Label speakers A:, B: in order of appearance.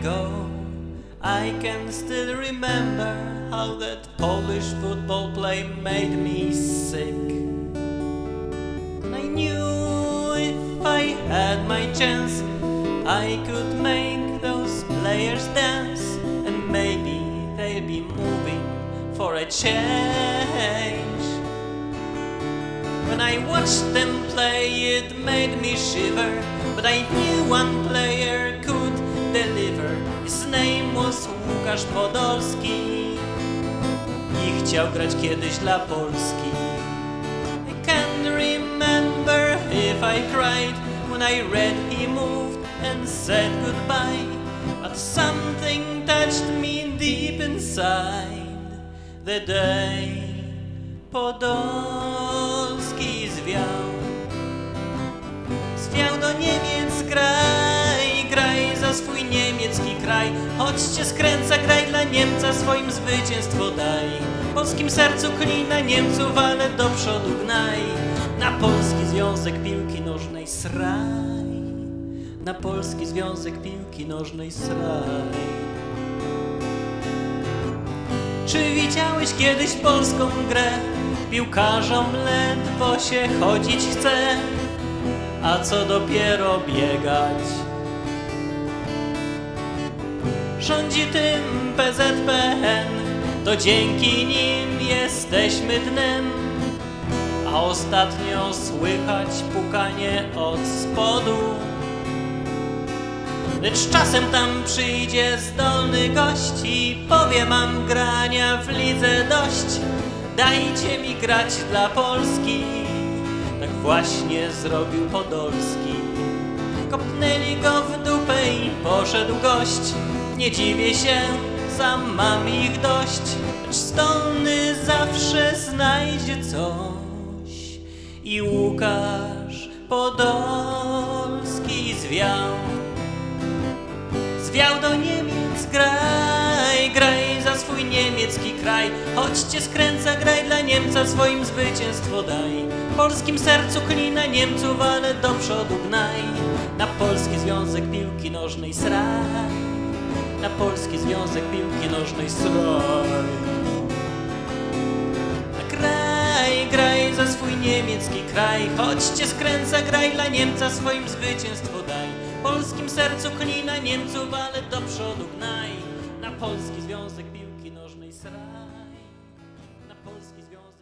A: ago, I can still remember how that Polish football play made me sick. I knew if I had my chance, I could make those players dance, and maybe they'll be moving for a change. When I watched them play, it made me shiver, but I knew one player deliver. His name was Łukasz Podolski i chciał grać kiedyś dla Polski. I can't remember if I cried when I read he moved and said goodbye, but something touched me deep inside the day Podolski zwiał. Zwiał do Niemiec, cię skręca, graj dla Niemca, swoim zwycięstwo daj. Polskim sercu klina Niemców, ale do przodu gnaj. Na Polski Związek Piłki Nożnej sraj. Na Polski Związek Piłki Nożnej sraj. Czy widziałeś kiedyś polską grę? Piłkarzom ledwo się chodzić chce, a co dopiero biegać. Rządzi tym PZPN, to dzięki nim jesteśmy dnem. A ostatnio słychać pukanie od spodu. Lecz czasem tam przyjdzie zdolny gość i powie mam grania w lidze dość. Dajcie mi grać dla Polski. Tak właśnie zrobił Podolski. Kopnęli go w dupę i poszedł gość. Nie dziwię się, sam mam ich dość. Lecz zdolny zawsze znajdzie coś. I Łukasz Podolski zwiał. Zwiał do Niemiec, graj, graj za swój niemiecki kraj. Choć cię skręca, graj dla Niemca, swoim zwycięstwo daj. Polskim sercu klina Niemców, ale do przodu gnaj. Na Polski Związek Piłki Nożnej sraj na Polski Związek Piłki Nożnej Sroj. A graj, graj za swój niemiecki kraj, choćcie skręca, graj dla Niemca swoim zwycięstwo daj. Polskim sercu klina Niemców, ale do przodu gnaj. Na Polski Związek Piłki Nożnej sraj. Na Polski Związek